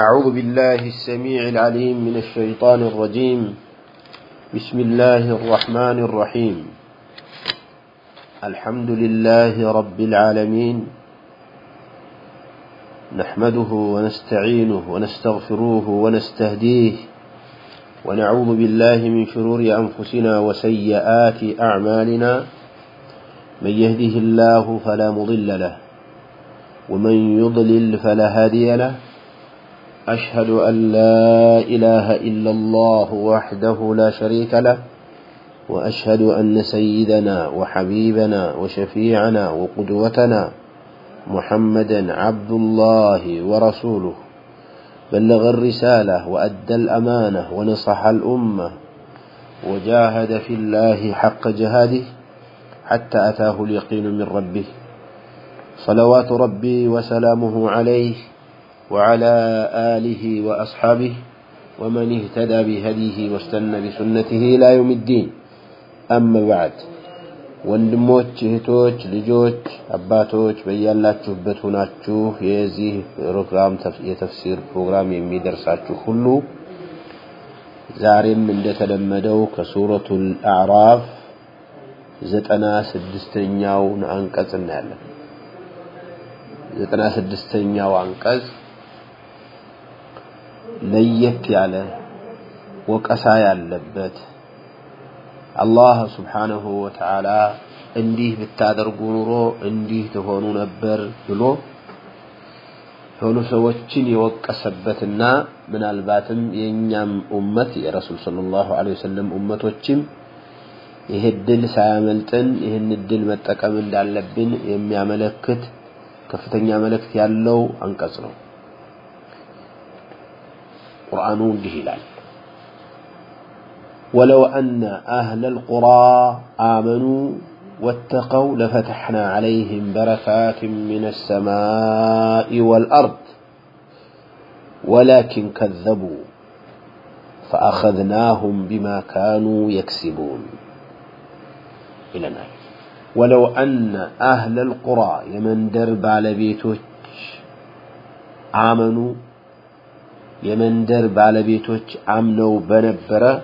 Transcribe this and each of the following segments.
أعوذ بالله السميع العليم من الشيطان الرجيم. بسم الله الرحمن الرحيم. الحمد لله رب العالمين. نحمده ونستعينه ونستغفروه ونستهديه. ونعوذ بالله من شرور أنفسنا وسيئات أعمالنا. من يهده الله فلا مضل له. ومن يضلل فلا هادي له. أشهد أن لا إله إلا الله وحده لا شريك له وأشهد أن سيدنا وحبيبنا وشفيعنا وقدوتنا محمدا عبد الله ورسوله. بلغ الرسالة وأدى الأمانة ونصح الأمة وجاهد في الله حق جهاده حتى أتاه اليقين من ربه. صلوات ربي وسلامه عليه وعلى آله وأصحابه ومن اهتدى بهديه واستنى بسنته إلى يوم الدين أما بعد ወንድሞች እህቶች ልጆች አባቶች በያላችሁበት ሆናችሁ የዚህ ፕሮግራም የተፍሲር ፕሮግራም የሚደርሳችሁ ሁሉ ዛሬም እንደተለመደው ከሱረቱል አዕራፍ ዘጠና ስድስተኛውን አንቀጽ እናያለን ዘጠና ስድስተኛው አንቀጽ ለየት ያለ ወቀሳ ያለበት አላህ ስብሓነሁ ወተዓላ እንዲህ ብታደርጉ ኑሮ እንዲህ ትሆኑ ነበር ብሎ የሆኑ ሰዎችን የወቀሰበትና ምናልባትም የእኛም ኡመት የረሱል ሰለላሁ ዐለይሂ ወሰለም ኡመቶችም ይህ እድል ሳያመልጥን ይህን እድል መጠቀም እንዳለብን የሚያመለክት ከፍተኛ መልእክት ያለው አንቀጽ ነው። قرآن بهلال ولو أن أهل القرى آمنوا واتقوا لفتحنا عليهم بركات من السماء والأرض ولكن كذبوا فأخذناهم بما كانوا يكسبون. إلى الآن. ولو أن أهل القرى يمن درب على بيته آمنوا يمن درب على بيتوش آمنوا بنبرة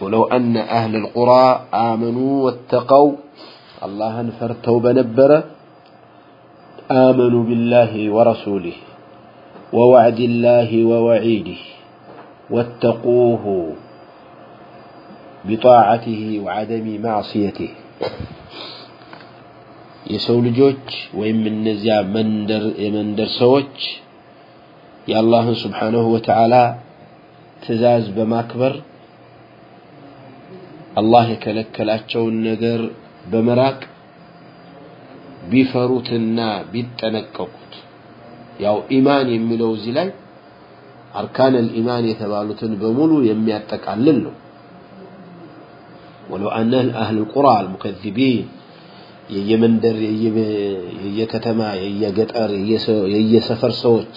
ولو أن أهل القرى آمنوا واتقوا الله انفرتوا بنبرة آمنوا بالله ورسوله ووعد الله ووعيده واتقوه بطاعته وعدم معصيته የሰው ልጆች ወይም እነዚያ መንደር የመንደር ሰዎች የአላህን ስብሓንሁ ወተዓላ ትእዛዝ በማክበር አላህ የከለከላቸውን ነገር በመራቅ ቢፈሩትና ቢጠነቀቁት ያው ኢማን የሚለው እዚህ ላይ አርካን الإيمان የተባሉትን በሙሉ የሚያጠቃልል ነው ولو أن أهل القرى المكذبين የየመንደር የየከተማ የየገጠር የየሰፈር ሰዎች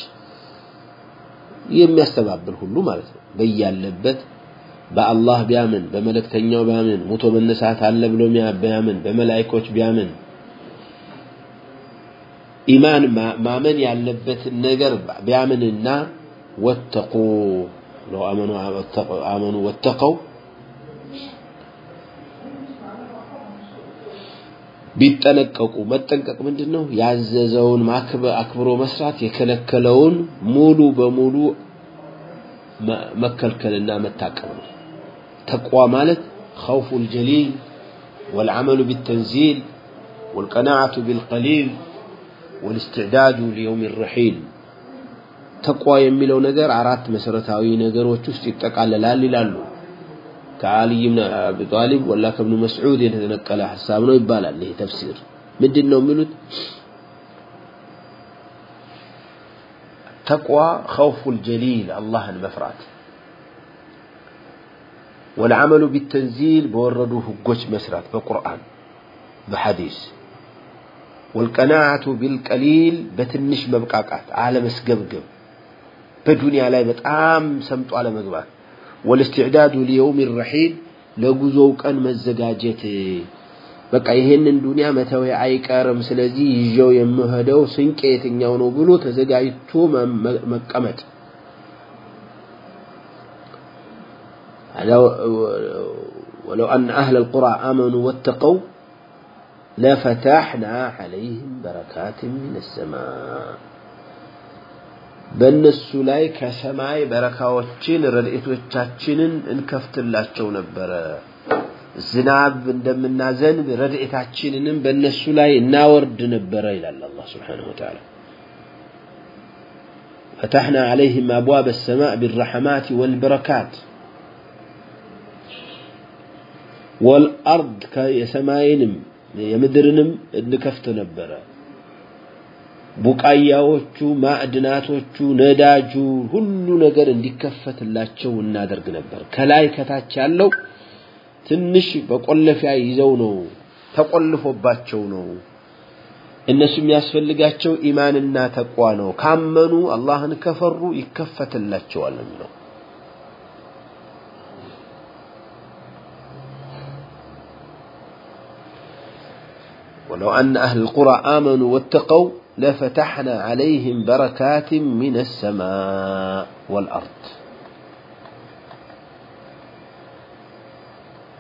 የሚያስተባብል ሁሉ ማለት ነው። በያለበት በአላህ ቢያምን በመለክተኛው ቢያምን ሞቶ መነሳት አለ ብሎ ቢያምን በመላእክቶች ቢያምን ኢማን ማመን ያለበትን ነገር ቢያምንና ወተቁ ለው አመኑ ወተቀው ቢጠነቀቁ መጠንቀቅ ምንድነው ያዘዘውን አክብሮ መስራት የከለከለውን ሙሉ በሙሉ መከልከልና መታቀብ ነው ተቅዋ ማለት خوف الجليل والعمل بالتنزيل والقناعة بالقليل والاستعداد ليوم الرحيل ተቅዋ የሚለው ነገር አራት መሰረታዊ ነገሮች ውስጥ ይጠቃለላል ይላሉ كعلي بن أبي طالب ولا كابن مسعود يتنقل حسابنا يبالا له تفسير. مدن نو ملوت؟ تقوى خوف الجليل الله المفرات. والعمل بالتنزيل بوردوه قوش مسرات بقرآن بحديث. والقناعة بالقليل بتنش مبقاقات على مسقبقب بدوني على بتعام سمت على مقبات. والاستعداد ليوم الرحيل لجزو كان مزجاجت በቃ ይሄንን ዱንያ መተው አይቀርም ስለዚህ ይዤው የምሄደው ስንቄ የትኛው ነው ብሎ ተዘጋጅቶ መቀመጥ ولو أن أهل القرى آمنوا واتقوا لفتحنا عليهم بركات من السماء በእነሱ ላይ ከሰማይ በረካዎችን ረድኤቶቻችንን እንከፍትላቸው ነበረ ዝናብ እንደምናዘንብ ረድኤታችንንም በእነሱ ላይ እናወርድ ነበረ ይላል አላህ ስብሓነሁ ወተዓላ فتحنا عليهم أبواب السماء بالرحمات والبركات والأرض የሰማይንም የምድርንም እንከፍት ነበረ ቡቃያዎቹ ማዕድናቶቹ ነዳጁ ሁሉ ነገር እንዲከፈትላቸው እናደርግ ነበር ከላይ ከታች ያለው ትንሽ በቆለፊያ ይዘው ነው ተቆልፎባቸው ነው እነሱ የሚያስፈልጋቸው ኢማንና ተቋ ነው ካመኑ አላህን ከፈሩ ይከፈትላቸዋል ነው የሚለው ولو أن أهل القرى آمنوا واتقوا لفتحنا عليهم بركات من السماء والأرض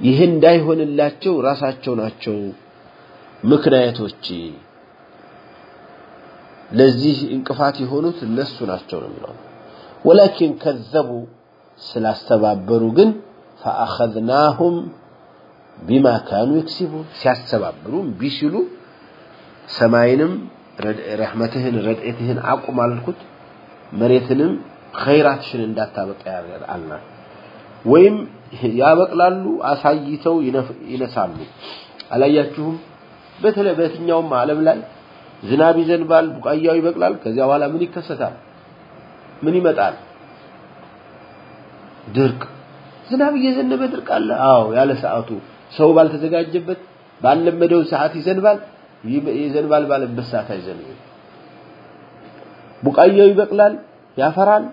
ይህ እንዳይሆንላቸው ራሳቸው ናቸው ምክንያቶች ለዚህ እንቅፋት የሆኑት እነሱ ናቸው ነው የሚለው ወላኪን ከዘቡ ስላስተባበሩ ግን ፈአኸዝናሁም ቢማ ካኑ ይክሲቡን ሲያስተባብሩ እምቢ ሲሉ ሰማይንም ረሕመትህን ረድኤትህን አቁም አልኩት። መሬትንም ኸይራትሽን እንዳታበቃ አልናል ወይም ያበቅላሉ አሳይተው ይነሳሉ። አላያችሁም? በተለይ በየትኛውም ዓለም ላይ ዝናብ ይዘንባል ቡቃያው ይበቅላል ከዚያ በኋላ ምን ይከሰታል? ምን ይመጣል? ድርቅ። ዝናብ እየዘነበ ድርቅ አለ? አዎ ያለ ሰዓቱ ሰው ባልተዘጋጀበት ባልለመደው ሰዓት ይዘንባል ይዘንባል ባለበት ሰዓት አይዘንብም። ቡቃያው ይበቅላል ያፈራል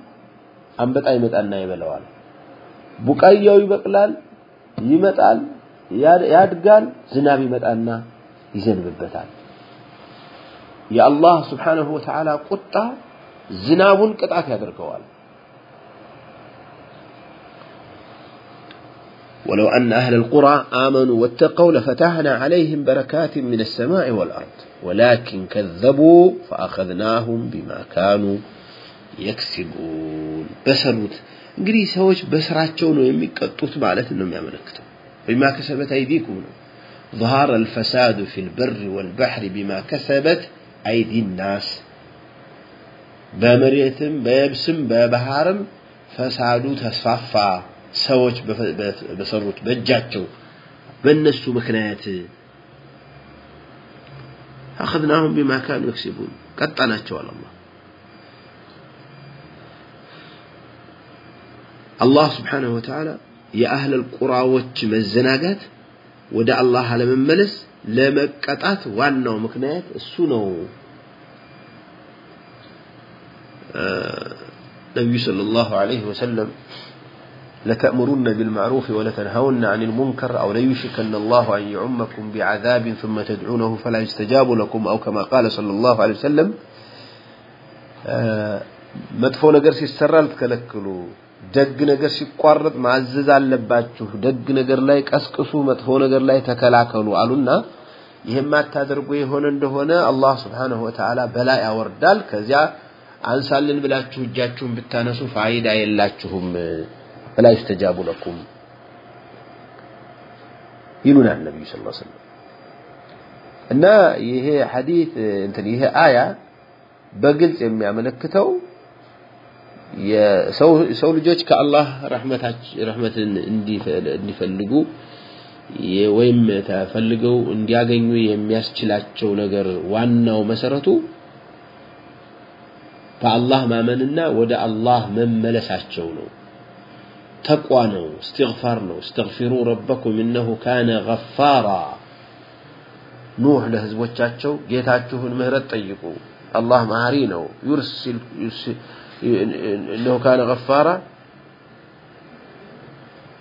አንበጣ ይመጣና ይበላዋል። ቡቃያው ይበቅላል ይመጣል ያድጋል ዝናብ ይመጣና ይዘንብበታል። የአላህ ስብሓንሁ ወተዓላ ቁጣ ዝናቡን ቅጣት ያደርገዋል ولو أن أهل القرى آمنوا واتقوا لفتحنا عليهم بركات من السماء والأرض ولكن كذبوا فأخذناهم بما كانوا يكسبون بسروت እንግዲህ ሰዎች በስራቸው ነው የሚቀጡት ማለት ነው የሚያመለክተው بما كسبت أيديكم ظهر الفساد في البر والبحر بما كسبت أيدي الناس በመሬትም በየብስም በባህርም ፈሳዱ ተስፋፋ ሰዎች በሰሩት በእጃቸው በእነሱ ምክንያት አኸዝናሁም ቢማ ካኑ የክሲቡን ቀጣናቸዋል አላህ አላህ ስብሓንሁ ወተዓላ የአህለል ቁራዎች መዘናጋት ወደ አላህ አለመመለስ ለመቀጣት ዋናው ምክንያት እሱ ነው ነቢዩ ሰለላሁ ዐለይሂ ወሰለም لتأمرن بالمعروف ولتنهون عن المنكر أو ليوشكن الله أن يعمكم بعذاب ثم تدعونه فلا يستجاب لكم أو كما قال صلى الله عليه وسلم مدفو نجر سيسرى لتكلكلوا ደግ ነገር ሲቋረጥ ማዘዝ አለባችሁ ደግ ነገር ላይ ቀስቅሱ መጥፎ ነገር ላይ ተከላከሉ አሉና ይሄን ማታደርጉ የሆነ እንደሆነ አላህ Subhanahu Wa Ta'ala በላይ ያወርዳል ከዚያ አንሳልን ብላችሁ እጃችሁን ብታነሱ ፋይዳ የላችሁም ፈላ ዩስተጃቡ ለኩም ይሉናል ነቢዩ ስ ሰለም እና ይሄ ሐዲት እንትን ይሄ አያ በግልጽ የሚያመለክተው የሰው ልጆች ከአላህ ረሕመትን እንዲፈልጉ ወይም ተፈልገው እንዲያገኙ የሚያስችላቸው ነገር ዋናው መሰረቱ በአላህ ማመንና ወደ አላህ መመለሳቸው ነው። تقوانو نو استغفروا ربكم إنه كان غفارا. نوح لهزوجاتشو جيتاتشو المهرة طيقو الله مهارينه يرسل, يرسل إنه كان غفارا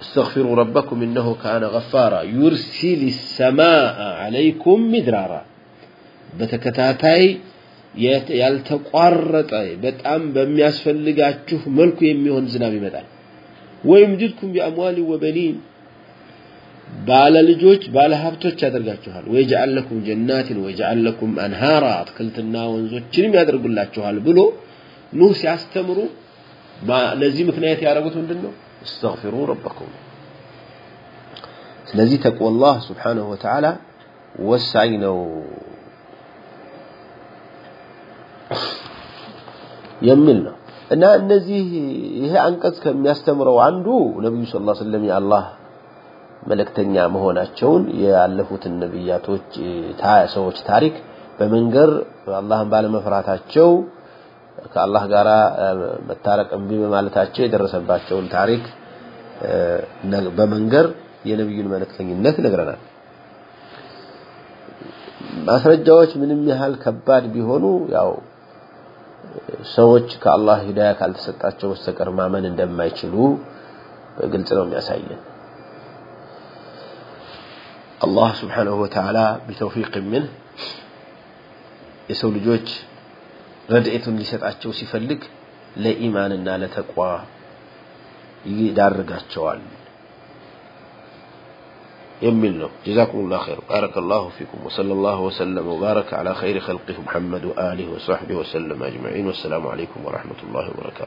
استغفروا ربكم إنه كان غفارا يرسل السماء عليكم مدرارا بتكتاتاي يالتقارتاي بتأم بمياسفلقاتشوف ملكو يميهن زنابي مدان ወይምድድኩም ቢአምዋል ወበኒን ባለ ልጆች ባለ ሀብቶች ያደርጋችኋል ወይጀዓል ለኩም ጀናትን ወይጀዓል ለኩም አንሃራ አትክልትና ወንዞችንም ያደርጉላችኋል ብሎ ኑህ ሲያስተምሩ ለዚህ ምክንያት ያደረጉት ምንድን ነው እስተግፊሩ ረበኩም ስለዚህ ተቅወላህ ስብሓንሁ ወተዓላ ወሳኝ ነው የሚል ነው እና እነዚህ ይሄ አንቀጽ ከሚያስተምረው አንዱ ነብዩ ሰለላሁ ዐለይሂ ወሰለም የአላህ መልእክተኛ መሆናቸውን ያለፉትን ነብያቶች ሰዎች ታሪክ በመንገር አላህን ባለመፍራታቸው ከአላህ ጋር መታረቅ እምቢ በማለታቸው የደረሰባቸውን ታሪክ በመንገር የነብዩን መልእክተኝነት ይነግረናል። ማስረጃዎች ምንም ያህል ከባድ ቢሆኑ ያው ሰዎች ከአላህ ሂዳያ ካልተሰጣቸው በስተቀር ማመን እንደማይችሉ በግልጽ ነው የሚያሳየን። አላህ ስብሓንሁ ወተዓላ ቢተውፊቅ ምን የሰው ልጆች ረድኤቱን ሊሰጣቸው ሲፈልግ ለኢማንና ለተቋ ይዳርጋቸዋል يمن له جزاكم الله خير. بارك الله فيكم وصلى الله وسلم وبارك على خير خلقه محمد وآله وصحبه وسلم أجمعين. والسلام عليكم ورحمة الله وبركاته.